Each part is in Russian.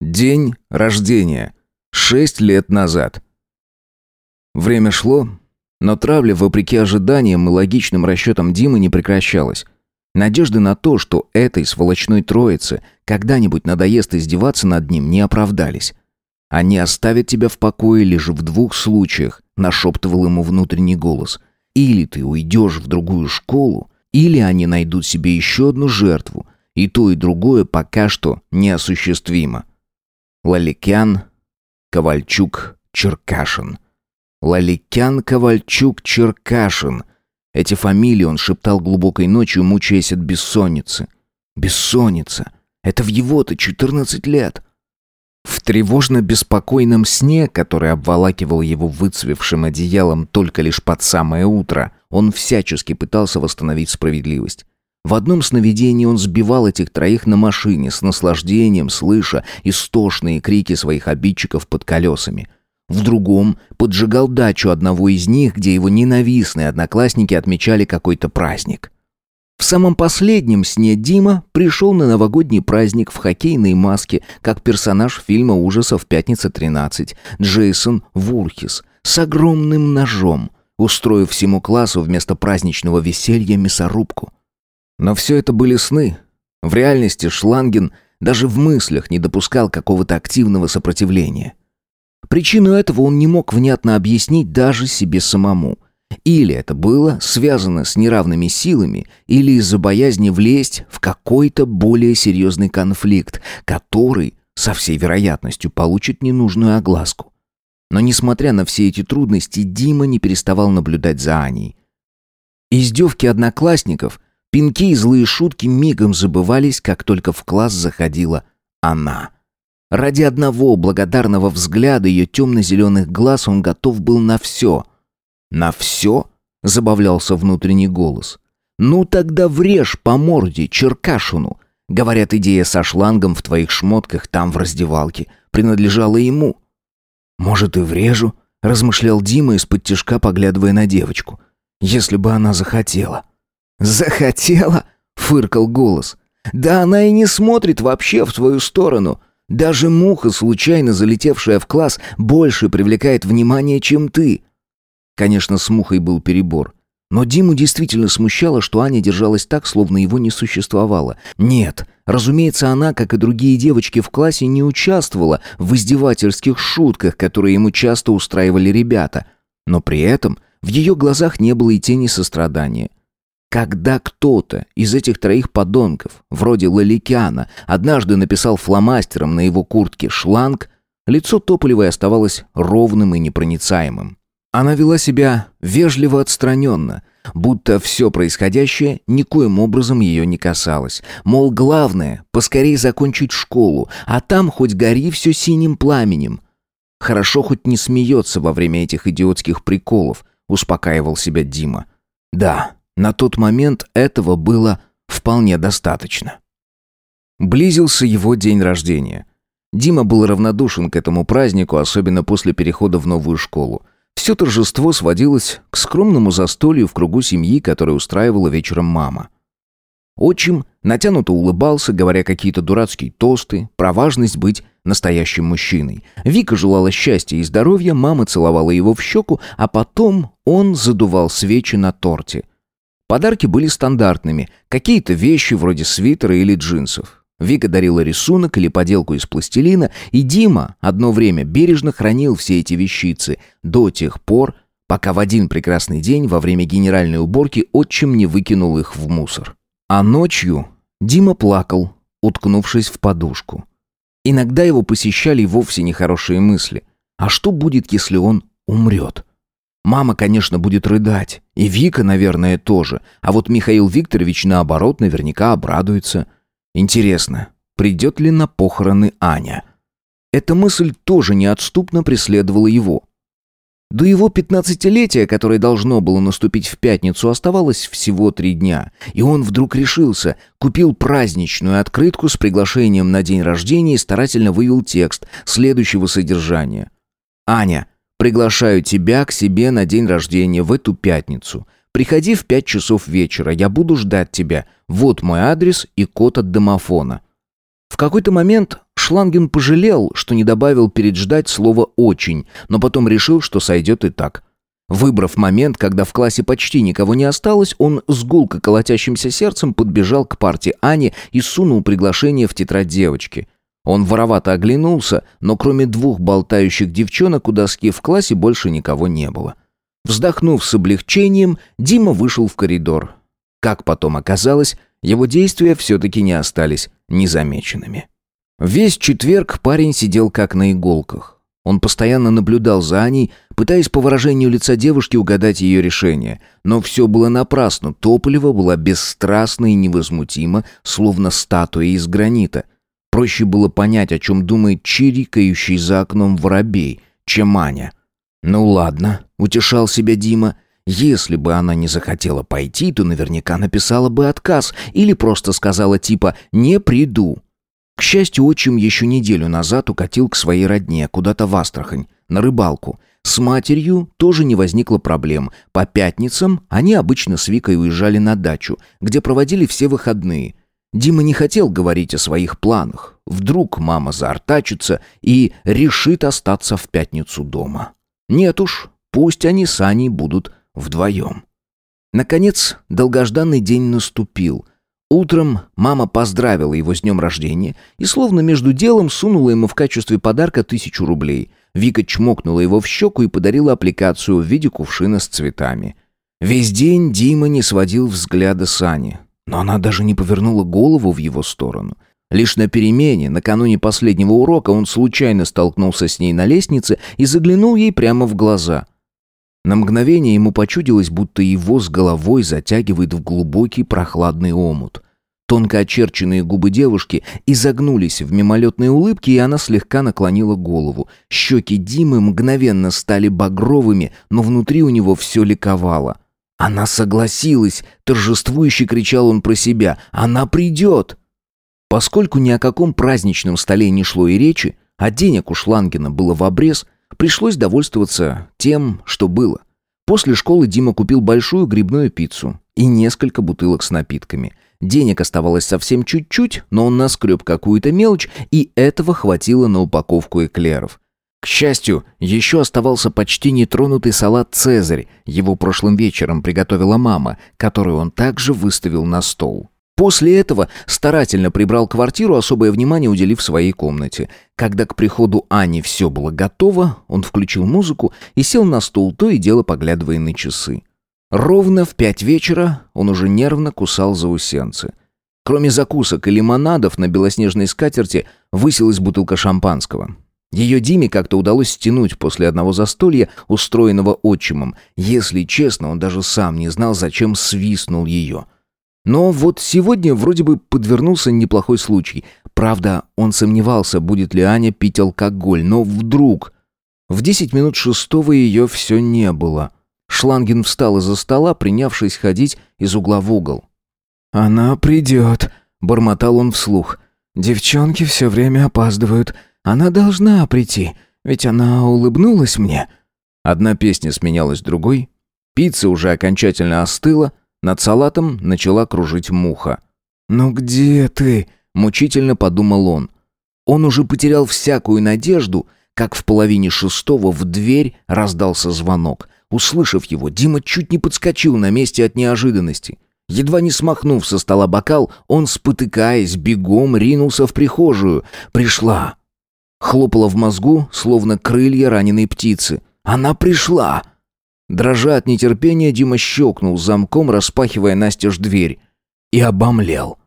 День рождения. Шесть лет назад. Время шло, но травля, вопреки ожиданиям и логичным расчетам Димы, не прекращалась. Надежды на то, что этой сволочной троице когда-нибудь надоест издеваться над ним, не оправдались. «Они оставят тебя в покое лишь в двух случаях», — нашептывал ему внутренний голос. «Или ты уйдешь в другую школу, или они найдут себе еще одну жертву, и то и другое пока что неосуществимо». Лаликян, Ковальчук, Черкашин. Лаликян, Ковальчук, Черкашин. Эти фамилии он шептал глубокой ночью, мучаясь от бессонницы. Бессонница. Это в его-то 14 лет. В тревожно-беспокойном сне, который обволакивал его выцвевшим одеялом только лишь под самое утро, он всячески пытался восстановить справедливость. В одном сновидении он сбивал этих троих на машине с наслаждением, слыша истошные крики своих обидчиков под колесами. В другом поджигал дачу одного из них, где его ненавистные одноклассники отмечали какой-то праздник. В самом последнем сне Дима пришел на новогодний праздник в хоккейной маске, как персонаж фильма ужасов «Пятница 13» Джейсон Вурхис с огромным ножом, устроив всему классу вместо праздничного веселья мясорубку. Но все это были сны. В реальности Шланген даже в мыслях не допускал какого-то активного сопротивления. Причину этого он не мог внятно объяснить даже себе самому. Или это было связано с неравными силами, или из-за боязни влезть в какой-то более серьезный конфликт, который, со всей вероятностью, получит ненужную огласку. Но несмотря на все эти трудности, Дима не переставал наблюдать за Аней. Издевки одноклассников – Пинки и злые шутки мигом забывались, как только в класс заходила она. Ради одного благодарного взгляда ее темно-зеленых глаз он готов был на все. «На все?» — забавлялся внутренний голос. «Ну тогда врежь по морде Черкашину!» Говорят, идея со шлангом в твоих шмотках там в раздевалке принадлежала ему. «Может, и врежу?» — размышлял Дима из-под тяжка, поглядывая на девочку. «Если бы она захотела». «Захотела?» — фыркал голос. «Да она и не смотрит вообще в твою сторону. Даже муха, случайно залетевшая в класс, больше привлекает внимание, чем ты». Конечно, с мухой был перебор. Но Диму действительно смущало, что Аня держалась так, словно его не существовало. Нет, разумеется, она, как и другие девочки в классе, не участвовала в издевательских шутках, которые ему часто устраивали ребята. Но при этом в ее глазах не было и тени сострадания. Когда кто-то из этих троих подонков, вроде Лаликиана, однажды написал фломастером на его куртке шланг, лицо Тополевой оставалось ровным и непроницаемым. Она вела себя вежливо отстраненно, будто все происходящее никоим образом ее не касалось. Мол, главное — поскорей закончить школу, а там хоть гори все синим пламенем. Хорошо хоть не смеется во время этих идиотских приколов, успокаивал себя Дима. Да, на тот момент этого было вполне достаточно. Близился его день рождения. Дима был равнодушен к этому празднику, особенно после перехода в новую школу. Все торжество сводилось к скромному застолью в кругу семьи, которое устраивала вечером мама. Отчим натянуто улыбался, говоря какие-то дурацкие тосты, про важность быть настоящим мужчиной. Вика желала счастья и здоровья, мама целовала его в щеку, а потом он задувал свечи на торте. Подарки были стандартными, какие-то вещи вроде свитера или джинсов. Вика дарила рисунок или поделку из пластилина, и Дима одно время бережно хранил все эти вещицы до тех пор, пока в один прекрасный день во время генеральной уборки отчим не выкинул их в мусор. А ночью Дима плакал, уткнувшись в подушку. Иногда его посещали вовсе нехорошие мысли. А что будет, если он умрет? Мама, конечно, будет рыдать. И Вика, наверное, тоже. А вот Михаил Викторович, наоборот, наверняка обрадуется. Интересно, придет ли на похороны Аня? Эта мысль тоже неотступно преследовала его. До его пятнадцатилетия, которое должно было наступить в пятницу, оставалось всего три дня. И он вдруг решился, купил праздничную открытку с приглашением на день рождения и старательно вывел текст следующего содержания. «Аня, Приглашаю тебя к себе на день рождения в эту пятницу. Приходи в пять часов вечера, я буду ждать тебя. Вот мой адрес и код от домофона». В какой-то момент Шланген пожалел, что не добавил перед ждать слово «очень», но потом решил, что сойдет и так. Выбрав момент, когда в классе почти никого не осталось, он с гулко колотящимся сердцем подбежал к парте Ани и сунул приглашение в тетрадь девочки. Он воровато оглянулся, но кроме двух болтающих девчонок у доски в классе больше никого не было. Вздохнув с облегчением, Дима вышел в коридор. Как потом оказалось, его действия все-таки не остались незамеченными. Весь четверг парень сидел как на иголках. Он постоянно наблюдал за Аней, пытаясь по выражению лица девушки угадать ее решение. Но все было напрасно. Тополева была бесстрастна и невозмутима, словно статуя из гранита. Проще было понять, о чем думает чирикающий за окном воробей, чем Аня. «Ну ладно», — утешал себя Дима, — если бы она не захотела пойти, то наверняка написала бы отказ или просто сказала типа «не приду». К счастью, отчим еще неделю назад укатил к своей родне, куда-то в Астрахань, на рыбалку. С матерью тоже не возникло проблем. По пятницам они обычно с Викой уезжали на дачу, где проводили все выходные. Дима не хотел говорить о своих планах. Вдруг мама заортачится и решит остаться в пятницу дома. Нет уж, пусть они с Аней будут вдвоем. Наконец, долгожданный день наступил. Утром мама поздравила его с днем рождения и словно между делом сунула ему в качестве подарка тысячу рублей. Вика чмокнула его в щеку и подарила аппликацию в виде кувшина с цветами. Весь день Дима не сводил взгляда с Ани, но она даже не повернула голову в его сторону. Лишь на перемене, накануне последнего урока, он случайно столкнулся с ней на лестнице и заглянул ей прямо в глаза. На мгновение ему почудилось, будто его с головой затягивает в глубокий прохладный омут. Тонко очерченные губы девушки изогнулись в мимолетной улыбке, и она слегка наклонила голову. Щеки Димы мгновенно стали багровыми, но внутри у него все ликовало. «Она согласилась!» — торжествующе кричал он про себя. «Она придет!» Поскольку ни о каком праздничном столе не шло и речи, а денег у Шлангена было в обрез — Пришлось довольствоваться тем, что было. После школы Дима купил большую грибную пиццу и несколько бутылок с напитками. Денег оставалось совсем чуть-чуть, но он наскреб какую-то мелочь, и этого хватило на упаковку эклеров. К счастью, еще оставался почти нетронутый салат «Цезарь». Его прошлым вечером приготовила мама, которую он также выставил на стол. После этого старательно прибрал квартиру, особое внимание уделив своей комнате. Когда к приходу Ани все было готово, он включил музыку и сел на стул, то и дело поглядывая на часы. Ровно в пять вечера он уже нервно кусал заусенцы. Кроме закусок и лимонадов на белоснежной скатерти высилась бутылка шампанского. Ее Диме как-то удалось стянуть после одного застолья, устроенного отчимом. Если честно, он даже сам не знал, зачем свистнул ее – но вот сегодня вроде бы подвернулся неплохой случай. Правда, он сомневался, будет ли Аня пить алкоголь, но вдруг... В десять минут шестого ее все не было. Шлангин встал из-за стола, принявшись ходить из угла в угол. «Она придет», — бормотал он вслух. «Девчонки все время опаздывают. Она должна прийти, ведь она улыбнулась мне». Одна песня сменялась другой. Пицца уже окончательно остыла, над салатом начала кружить муха. «Ну где ты?» – мучительно подумал он. Он уже потерял всякую надежду, как в половине шестого в дверь раздался звонок. Услышав его, Дима чуть не подскочил на месте от неожиданности. Едва не смахнув со стола бокал, он, спотыкаясь, бегом ринулся в прихожую. «Пришла!» Хлопала в мозгу, словно крылья раненой птицы. «Она пришла!» Дрожа от нетерпения, Дима щелкнул замком, распахивая настежь дверь. И обомлел.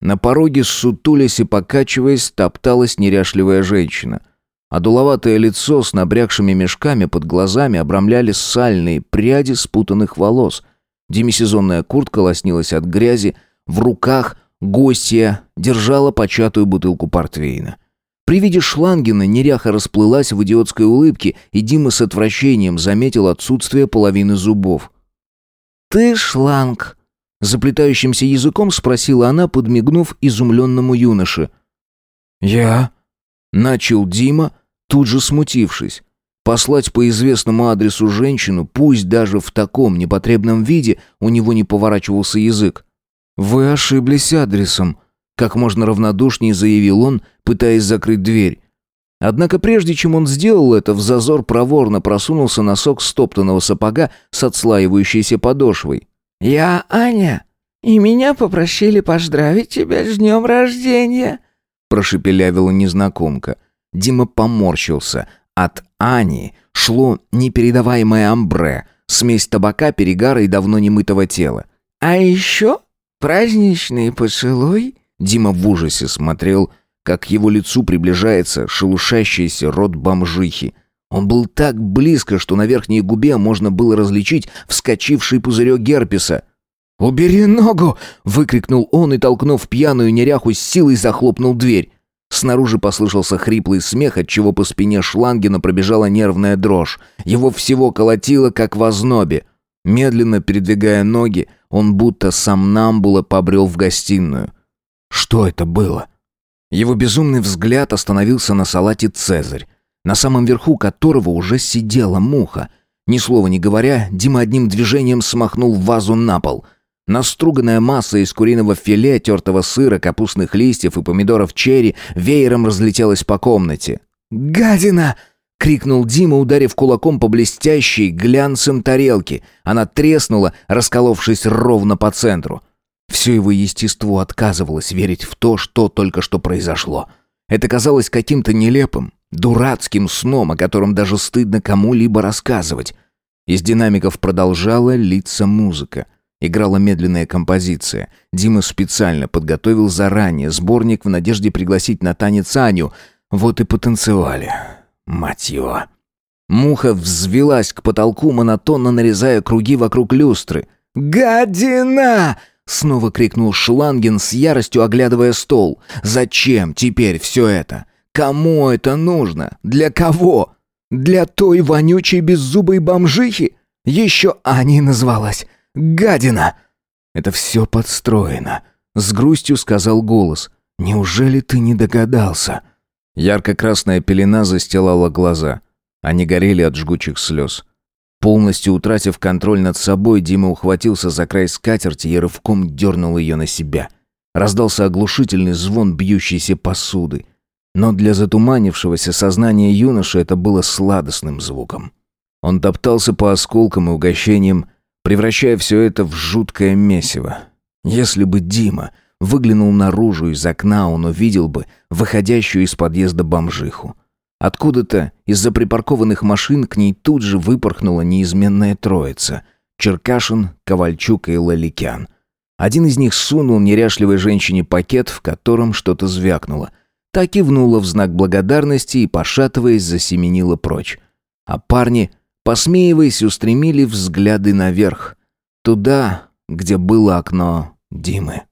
На пороге, сутулясь и покачиваясь, топталась неряшливая женщина. А дуловатое лицо с набрякшими мешками под глазами обрамляли сальные пряди спутанных волос. Демисезонная куртка лоснилась от грязи. В руках гостья держала початую бутылку портвейна. При виде Шлангина неряха расплылась в идиотской улыбке, и Дима с отвращением заметил отсутствие половины зубов. «Ты Шланг?» — заплетающимся языком спросила она, подмигнув изумленному юноше. «Я?» — начал Дима, тут же смутившись. Послать по известному адресу женщину, пусть даже в таком непотребном виде, у него не поворачивался язык. «Вы ошиблись адресом», как можно равнодушнее заявил он, пытаясь закрыть дверь. Однако прежде чем он сделал это, в зазор проворно просунулся носок стоптанного сапога с отслаивающейся подошвой. «Я Аня, и меня попросили поздравить тебя с днем рождения», прошепелявила незнакомка. Дима поморщился. От Ани шло непередаваемое амбре, смесь табака, перегара и давно немытого тела. «А еще праздничный поцелуй?» Дима в ужасе смотрел, как к его лицу приближается шелушащийся рот бомжихи. Он был так близко, что на верхней губе можно было различить вскочивший пузырек герпеса. «Убери ногу!» — выкрикнул он и, толкнув пьяную неряху с силой, захлопнул дверь. Снаружи послышался хриплый смех, отчего по спине Шлангена пробежала нервная дрожь. Его всего колотило, как в ознобе. Медленно передвигая ноги, он будто сам намбула побрел в гостиную. Что это было? Его безумный взгляд остановился на салате «Цезарь», на самом верху которого уже сидела муха. Ни слова не говоря, Дима одним движением смахнул вазу на пол — Наструганная масса из куриного филе, тертого сыра, капустных листьев и помидоров черри веером разлетелась по комнате. «Гадина!» — крикнул Дима, ударив кулаком по блестящей глянцем тарелке. Она треснула, расколовшись ровно по центру. Все его естество отказывалось верить в то, что только что произошло. Это казалось каким-то нелепым, дурацким сном, о котором даже стыдно кому-либо рассказывать. Из динамиков продолжала литься музыка — Играла медленная композиция. Дима специально подготовил заранее сборник в надежде пригласить на танец Аню. Вот и потанцевали. Мать его. Муха взвелась к потолку, монотонно нарезая круги вокруг люстры. «Гадина!» — снова крикнул Шлангин с яростью, оглядывая стол. «Зачем теперь все это? Кому это нужно? Для кого? Для той вонючей беззубой бомжихи? Еще Аней назвалась. Гадина!» «Это все подстроено», — с грустью сказал голос. «Неужели ты не догадался?» Ярко-красная пелена застилала глаза. Они горели от жгучих слез. Полностью утратив контроль над собой, Дима ухватился за край скатерти и рывком дернул ее на себя. Раздался оглушительный звон бьющейся посуды. Но для затуманившегося сознания юноши это было сладостным звуком. Он топтался по осколкам и угощениям, превращая все это в жуткое месиво. Если бы Дима выглянул наружу из окна, он увидел бы выходящую из подъезда бомжиху. Откуда-то из-за припаркованных машин к ней тут же выпорхнула неизменная троица — Черкашин, Ковальчук и Лаликян. Один из них сунул неряшливой женщине пакет, в котором что-то звякнуло. Та кивнула в знак благодарности и, пошатываясь, засеменила прочь. А парни — Посмеиваясь, устремили взгляды наверх, туда, где было окно Димы.